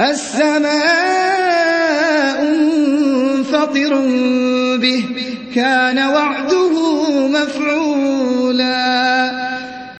السماء منفطر به كان وعده